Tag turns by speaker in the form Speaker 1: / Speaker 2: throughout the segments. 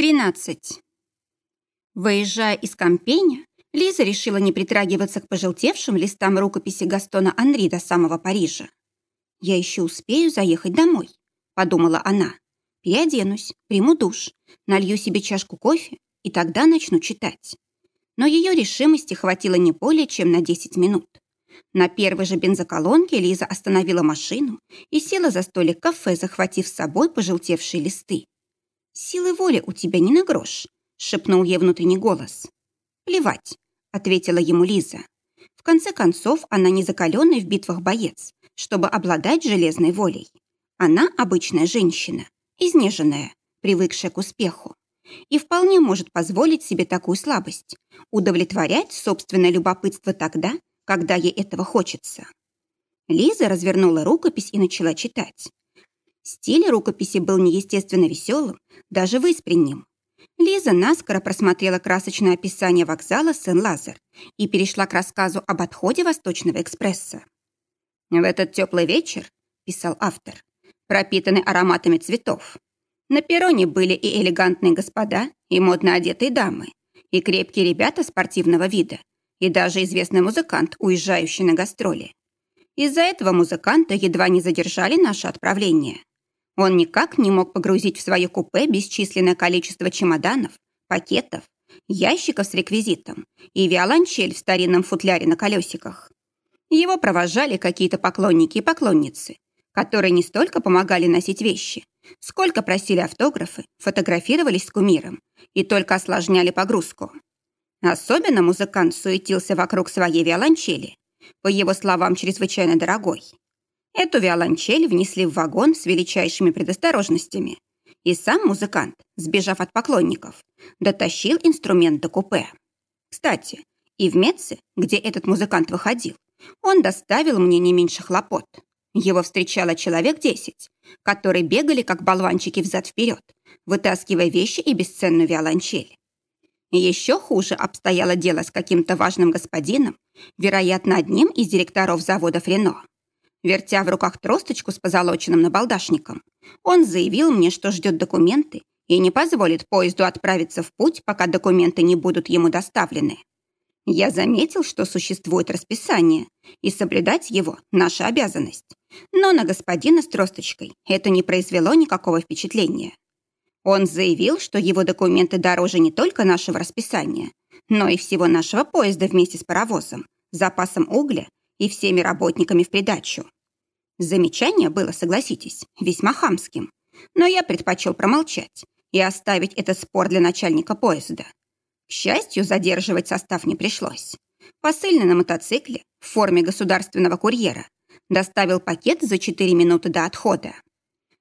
Speaker 1: 13. Выезжая из Кампеня, Лиза решила не притрагиваться к пожелтевшим листам рукописи Гастона Анри до самого Парижа. «Я еще успею заехать домой», — подумала она. «Переоденусь, приму душ, налью себе чашку кофе и тогда начну читать». Но ее решимости хватило не более чем на 10 минут. На первой же бензоколонке Лиза остановила машину и села за столик кафе, захватив с собой пожелтевшие листы. «Силы воли у тебя не на грош», — шепнул ей внутренний голос. «Плевать», — ответила ему Лиза. В конце концов, она не закаленный в битвах боец, чтобы обладать железной волей. Она обычная женщина, изнеженная, привыкшая к успеху. И вполне может позволить себе такую слабость – удовлетворять собственное любопытство тогда, когда ей этого хочется. Лиза развернула рукопись и начала читать. Стиль рукописи был неестественно веселым, даже выспренним. Лиза наскоро просмотрела красочное описание вокзала Сен-Лазар и перешла к рассказу об отходе Восточного экспресса. «В этот теплый вечер», — писал автор, пропитанный ароматами цветов, на перроне были и элегантные господа, и модно одетые дамы, и крепкие ребята спортивного вида, и даже известный музыкант, уезжающий на гастроли. Из-за этого музыканта едва не задержали наше отправление. Он никак не мог погрузить в свое купе бесчисленное количество чемоданов, пакетов, ящиков с реквизитом и виолончель в старинном футляре на колесиках. Его провожали какие-то поклонники и поклонницы, которые не столько помогали носить вещи, сколько просили автографы, фотографировались с кумиром и только осложняли погрузку. Особенно музыкант суетился вокруг своей виолончели, по его словам, чрезвычайно дорогой. Эту виолончель внесли в вагон с величайшими предосторожностями. И сам музыкант, сбежав от поклонников, дотащил инструмент до купе. Кстати, и в Меце, где этот музыкант выходил, он доставил мне не меньше хлопот. Его встречало человек десять, которые бегали, как болванчики взад-вперед, вытаскивая вещи и бесценную виолончель. Еще хуже обстояло дело с каким-то важным господином, вероятно, одним из директоров завода Рено. Вертя в руках тросточку с позолоченным набалдашником, он заявил мне, что ждет документы и не позволит поезду отправиться в путь, пока документы не будут ему доставлены. Я заметил, что существует расписание, и соблюдать его – наша обязанность. Но на господина с тросточкой это не произвело никакого впечатления. Он заявил, что его документы дороже не только нашего расписания, но и всего нашего поезда вместе с паровозом, запасом угля и всеми работниками в придачу. Замечание было, согласитесь, весьма хамским, но я предпочел промолчать и оставить этот спор для начальника поезда. К счастью, задерживать состав не пришлось. Посыльный на мотоцикле в форме государственного курьера доставил пакет за 4 минуты до отхода.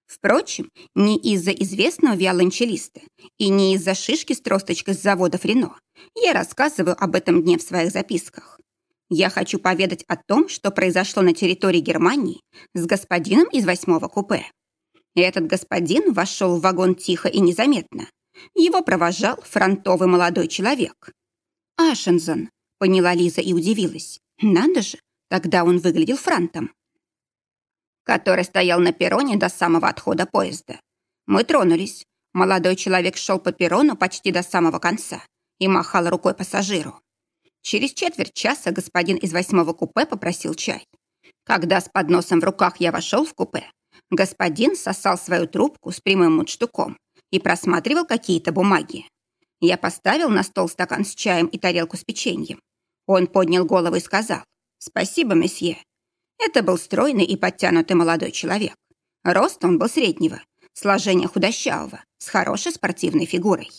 Speaker 1: Впрочем, не из-за известного виолончелиста и не из-за шишки с тросточкой с завода Рено я рассказываю об этом дне в своих записках. Я хочу поведать о том, что произошло на территории Германии с господином из восьмого купе. Этот господин вошел в вагон тихо и незаметно. Его провожал фронтовый молодой человек. «Ашензон», — поняла Лиза и удивилась. «Надо же, тогда он выглядел франтом» который стоял на перроне до самого отхода поезда. Мы тронулись. Молодой человек шел по перрону почти до самого конца и махал рукой пассажиру. Через четверть часа господин из восьмого купе попросил чай. Когда с подносом в руках я вошел в купе, господин сосал свою трубку с прямым мундштуком и просматривал какие-то бумаги. Я поставил на стол стакан с чаем и тарелку с печеньем. Он поднял голову и сказал «Спасибо, месье». Это был стройный и подтянутый молодой человек. Рост он был среднего, сложение худощавого, с хорошей спортивной фигурой.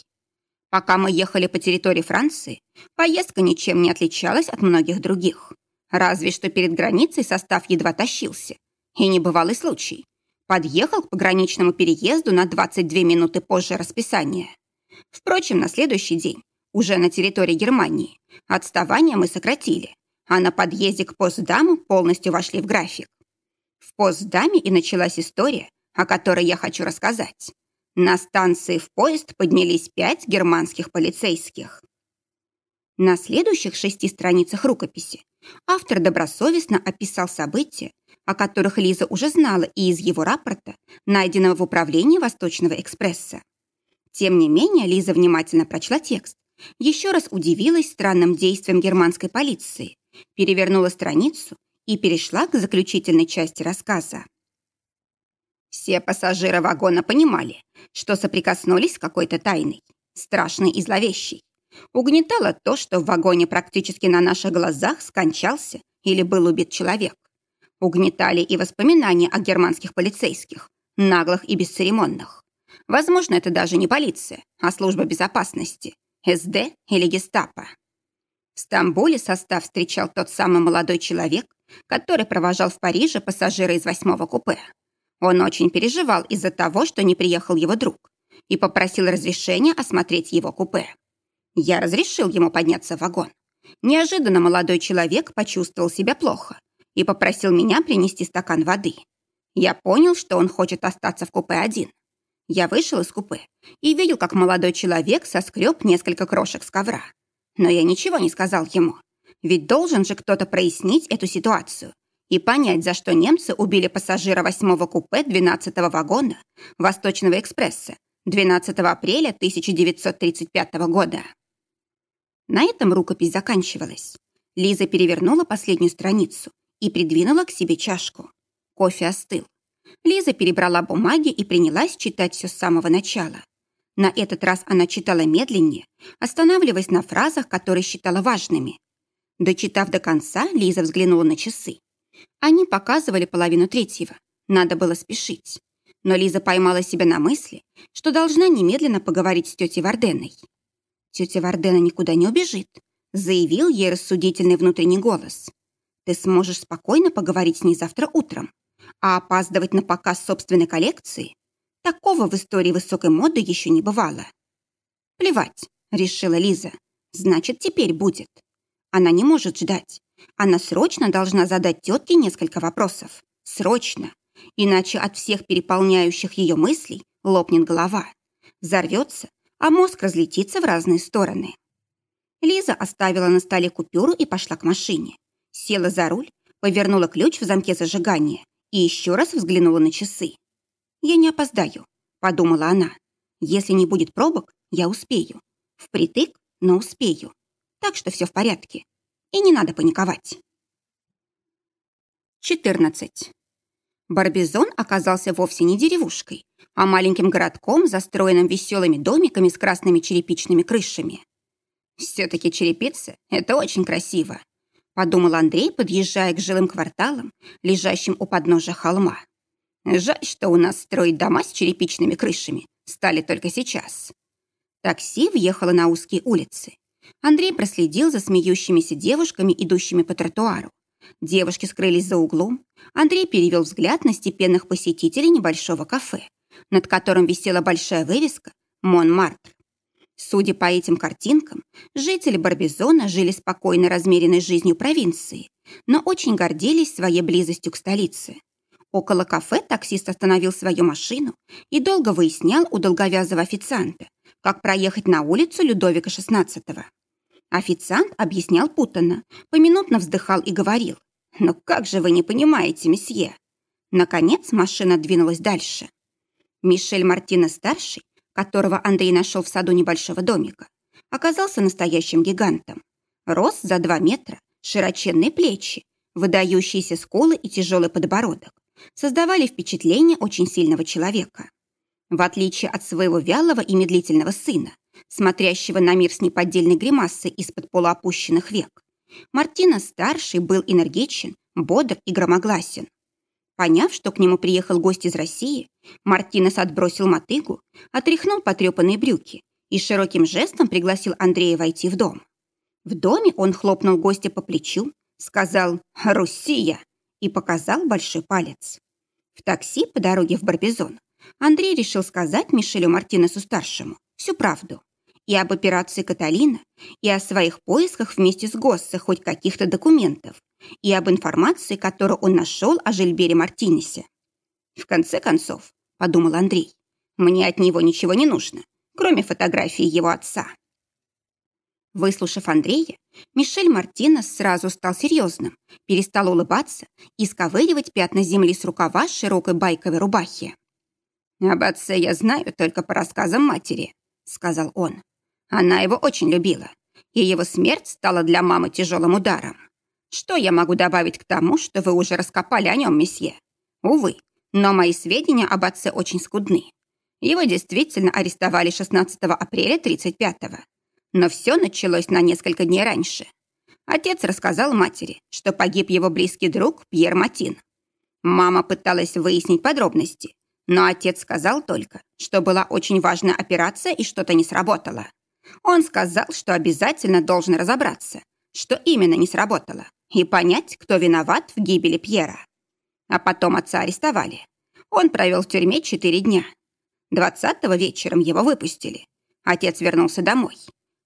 Speaker 1: Пока мы ехали по территории Франции, поездка ничем не отличалась от многих других. Разве что перед границей состав едва тащился. И небывалый случай. Подъехал к пограничному переезду на 22 минуты позже расписания. Впрочем, на следующий день, уже на территории Германии, отставание мы сократили, а на подъезде к постдаму полностью вошли в график. В постдаме и началась история, о которой я хочу рассказать. На станции в поезд поднялись пять германских полицейских. На следующих шести страницах рукописи автор добросовестно описал события, о которых Лиза уже знала и из его рапорта, найденного в управлении Восточного экспресса. Тем не менее, Лиза внимательно прочла текст, еще раз удивилась странным действием германской полиции, перевернула страницу и перешла к заключительной части рассказа. Все пассажиры вагона понимали, что соприкоснулись с какой-то тайной, страшной и зловещей. Угнетало то, что в вагоне практически на наших глазах скончался или был убит человек. Угнетали и воспоминания о германских полицейских, наглых и бесцеремонных. Возможно, это даже не полиция, а служба безопасности, СД или гестапо. В Стамбуле состав встречал тот самый молодой человек, который провожал в Париже пассажира из восьмого купе. Он очень переживал из-за того, что не приехал его друг, и попросил разрешения осмотреть его купе. Я разрешил ему подняться в вагон. Неожиданно молодой человек почувствовал себя плохо и попросил меня принести стакан воды. Я понял, что он хочет остаться в купе один. Я вышел из купе и видел, как молодой человек соскреб несколько крошек с ковра. Но я ничего не сказал ему. Ведь должен же кто-то прояснить эту ситуацию и понять, за что немцы убили пассажира восьмого купе 12-го вагона Восточного экспресса 12 апреля 1935 года. На этом рукопись заканчивалась. Лиза перевернула последнюю страницу и придвинула к себе чашку. Кофе остыл. Лиза перебрала бумаги и принялась читать все с самого начала. На этот раз она читала медленнее, останавливаясь на фразах, которые считала важными. Дочитав до конца, Лиза взглянула на часы. Они показывали половину третьего. Надо было спешить. Но Лиза поймала себя на мысли, что должна немедленно поговорить с тетей Варденой. «Тетя Вардена никуда не убежит», заявил ей рассудительный внутренний голос. «Ты сможешь спокойно поговорить с ней завтра утром, а опаздывать на показ собственной коллекции? Такого в истории высокой моды еще не бывало». «Плевать», — решила Лиза. «Значит, теперь будет». Она не может ждать. Она срочно должна задать тетке несколько вопросов. Срочно. Иначе от всех переполняющих ее мыслей лопнет голова. Взорвется, а мозг разлетится в разные стороны. Лиза оставила на столе купюру и пошла к машине. Села за руль, повернула ключ в замке зажигания и еще раз взглянула на часы. «Я не опоздаю», — подумала она. «Если не будет пробок, я успею. Впритык, но успею. Так что все в порядке и не надо паниковать. 14. Барбизон оказался вовсе не деревушкой, а маленьким городком, застроенным веселыми домиками с красными черепичными крышами. «Все-таки черепица — это очень красиво», — подумал Андрей, подъезжая к жилым кварталам, лежащим у подножия холма. «Жаль, что у нас строить дома с черепичными крышами стали только сейчас». Такси въехало на узкие улицы. Андрей проследил за смеющимися девушками, идущими по тротуару. Девушки скрылись за углом. Андрей перевел взгляд на степенных посетителей небольшого кафе, над которым висела большая вывеска «Монмартр». Судя по этим картинкам, жители Барбизона жили спокойно размеренной жизнью провинции, но очень гордились своей близостью к столице. Около кафе таксист остановил свою машину и долго выяснял у долговязого официанта, как проехать на улицу Людовика XVI. Официант объяснял путанно, поминутно вздыхал и говорил. «Ну как же вы не понимаете, месье?» Наконец машина двинулась дальше. Мишель Мартина-старший, которого Андрей нашел в саду небольшого домика, оказался настоящим гигантом. Рост за два метра, широченные плечи, выдающиеся скулы и тяжелый подбородок создавали впечатление очень сильного человека. В отличие от своего вялого и медлительного сына, смотрящего на мир с неподдельной гримасой из-под полуопущенных век. Мартина-старший был энергичен, бодр и громогласен. Поняв, что к нему приехал гость из России, Мартинес отбросил мотыгу, отряхнул потрепанные брюки и широким жестом пригласил Андрея войти в дом. В доме он хлопнул гостя по плечу, сказал «Руссия» и показал большой палец. В такси по дороге в Барбизон Андрей решил сказать Мишелю Мартинесу-старшему всю правду и об операции Каталина, и о своих поисках вместе с Госсе хоть каких-то документов, и об информации, которую он нашел о Жильбере Мартинесе. В конце концов, подумал Андрей, мне от него ничего не нужно, кроме фотографии его отца. Выслушав Андрея, Мишель Мартинес сразу стал серьезным, перестал улыбаться и сковыривать пятна земли с рукава широкой байковой рубахи. «Об отце я знаю только по рассказам матери», — сказал он. «Она его очень любила, и его смерть стала для мамы тяжелым ударом. Что я могу добавить к тому, что вы уже раскопали о нем, месье? Увы, но мои сведения об отце очень скудны. Его действительно арестовали 16 апреля 35-го. Но все началось на несколько дней раньше. Отец рассказал матери, что погиб его близкий друг Пьер Матин. Мама пыталась выяснить подробности, но отец сказал только, что была очень важная операция и что-то не сработало. Он сказал, что обязательно должен разобраться, что именно не сработало, и понять, кто виноват в гибели Пьера. А потом отца арестовали. Он провел в тюрьме четыре дня. Двадцатого вечером его выпустили. Отец вернулся домой.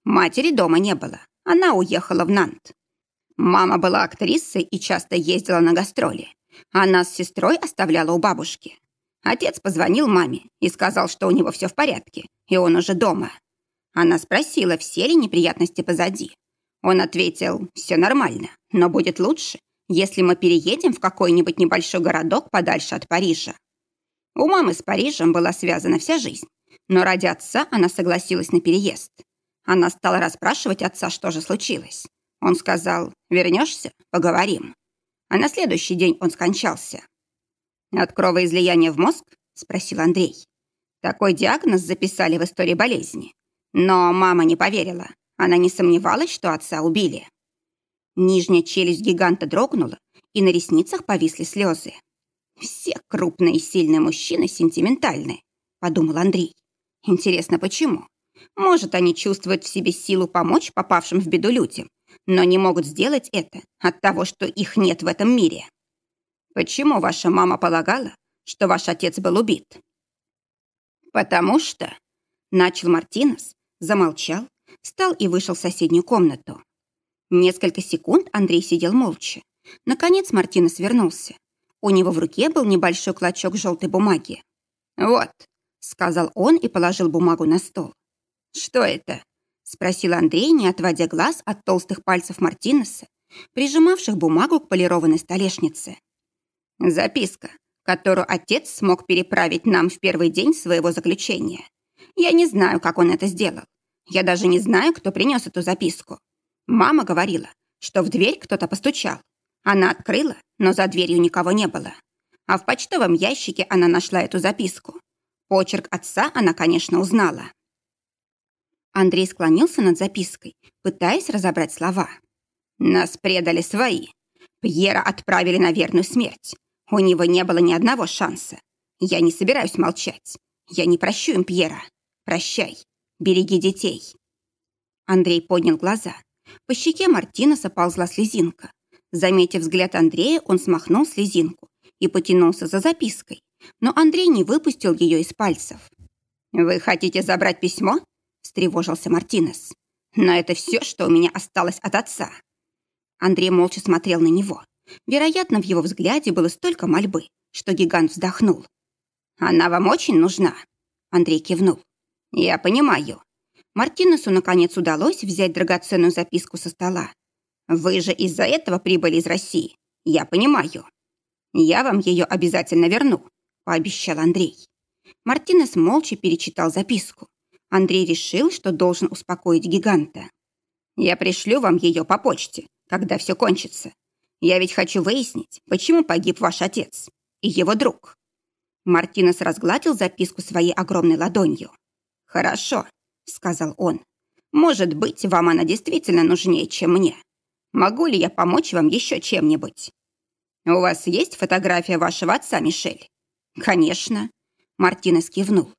Speaker 1: Матери дома не было. Она уехала в Нант. Мама была актрисой и часто ездила на гастроли. Она с сестрой оставляла у бабушки. Отец позвонил маме и сказал, что у него все в порядке, и он уже дома. Она спросила, все ли неприятности позади. Он ответил, все нормально, но будет лучше, если мы переедем в какой-нибудь небольшой городок подальше от Парижа. У мамы с Парижем была связана вся жизнь, но ради отца она согласилась на переезд. Она стала расспрашивать отца, что же случилось. Он сказал, вернешься, поговорим. А на следующий день он скончался. «От кровоизлияния в мозг?» – спросил Андрей. Такой диагноз записали в истории болезни. Но мама не поверила. Она не сомневалась, что отца убили. Нижняя челюсть гиганта дрогнула, и на ресницах повисли слезы. «Все крупные и сильные мужчины сентиментальны», – подумал Андрей. «Интересно, почему? Может, они чувствуют в себе силу помочь попавшим в беду людям, но не могут сделать это от того, что их нет в этом мире. Почему ваша мама полагала, что ваш отец был убит? Потому что... Начал Мартинес, замолчал, встал и вышел в соседнюю комнату. Несколько секунд Андрей сидел молча. Наконец Мартинес вернулся. У него в руке был небольшой клочок желтой бумаги. «Вот», — сказал он и положил бумагу на стол. «Что это?» — спросил Андрей, не отводя глаз от толстых пальцев Мартинеса, прижимавших бумагу к полированной столешнице. «Записка, которую отец смог переправить нам в первый день своего заключения. Я не знаю, как он это сделал. Я даже не знаю, кто принес эту записку. Мама говорила, что в дверь кто-то постучал. Она открыла, но за дверью никого не было. А в почтовом ящике она нашла эту записку. Почерк отца она, конечно, узнала. Андрей склонился над запиской, пытаясь разобрать слова. «Нас предали свои. Пьера отправили на верную смерть. У него не было ни одного шанса. Я не собираюсь молчать. Я не прощу им Пьера. Прощай. Береги детей». Андрей поднял глаза. По щеке Мартинеса ползла слезинка. Заметив взгляд Андрея, он смахнул слезинку и потянулся за запиской. Но Андрей не выпустил ее из пальцев. «Вы хотите забрать письмо?» встревожился Мартинес. «Но это все, что у меня осталось от отца». Андрей молча смотрел на него. Вероятно, в его взгляде было столько мольбы, что гигант вздохнул. «Она вам очень нужна?» Андрей кивнул. «Я понимаю». Мартинесу, наконец, удалось взять драгоценную записку со стола. «Вы же из-за этого прибыли из России. Я понимаю. Я вам ее обязательно верну», — пообещал Андрей. Мартинес молча перечитал записку. Андрей решил, что должен успокоить гиганта. «Я пришлю вам ее по почте, когда все кончится. Я ведь хочу выяснить, почему погиб ваш отец и его друг». Мартинес разгладил записку своей огромной ладонью. «Хорошо», — сказал он. «Может быть, вам она действительно нужнее, чем мне. Могу ли я помочь вам еще чем-нибудь?» «У вас есть фотография вашего отца, Мишель?» «Конечно», — Мартинес кивнул.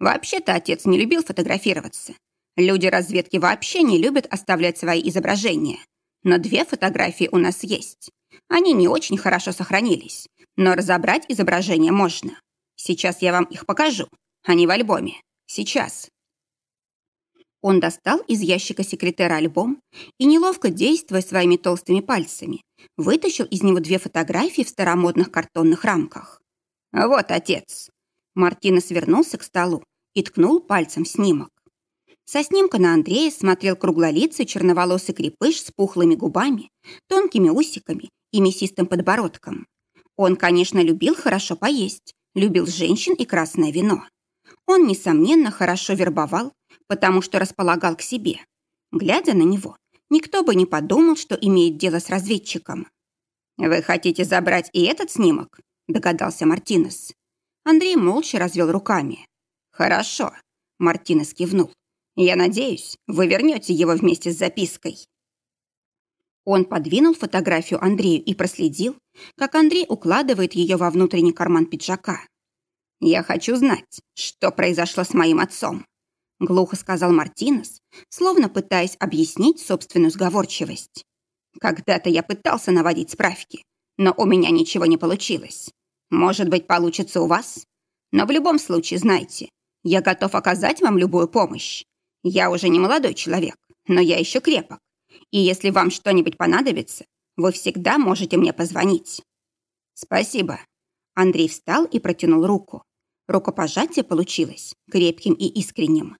Speaker 1: Вообще-то отец не любил фотографироваться. Люди разведки вообще не любят оставлять свои изображения. Но две фотографии у нас есть. Они не очень хорошо сохранились, но разобрать изображения можно. Сейчас я вам их покажу. Они в альбоме. Сейчас. Он достал из ящика секретера альбом и, неловко действуя своими толстыми пальцами, вытащил из него две фотографии в старомодных картонных рамках. «Вот отец». Мартина свернулся к столу и ткнул пальцем снимок. Со снимка на Андрея смотрел круглолицый черноволосый крепыш с пухлыми губами, тонкими усиками и мясистым подбородком. Он, конечно, любил хорошо поесть, любил женщин и красное вино. Он, несомненно, хорошо вербовал, потому что располагал к себе. Глядя на него, никто бы не подумал, что имеет дело с разведчиком. «Вы хотите забрать и этот снимок?» – догадался Мартинес. Андрей молча развел руками. «Хорошо», – Мартинес кивнул. «Я надеюсь, вы вернете его вместе с запиской». Он подвинул фотографию Андрею и проследил, как Андрей укладывает ее во внутренний карман пиджака. «Я хочу знать, что произошло с моим отцом», — глухо сказал Мартинес, словно пытаясь объяснить собственную сговорчивость. «Когда-то я пытался наводить справки, но у меня ничего не получилось. Может быть, получится у вас? Но в любом случае, знайте, я готов оказать вам любую помощь. Я уже не молодой человек, но я еще крепок. И если вам что-нибудь понадобится, вы всегда можете мне позвонить». «Спасибо». Андрей встал и протянул руку. Рукопожатие получилось крепким и искренним.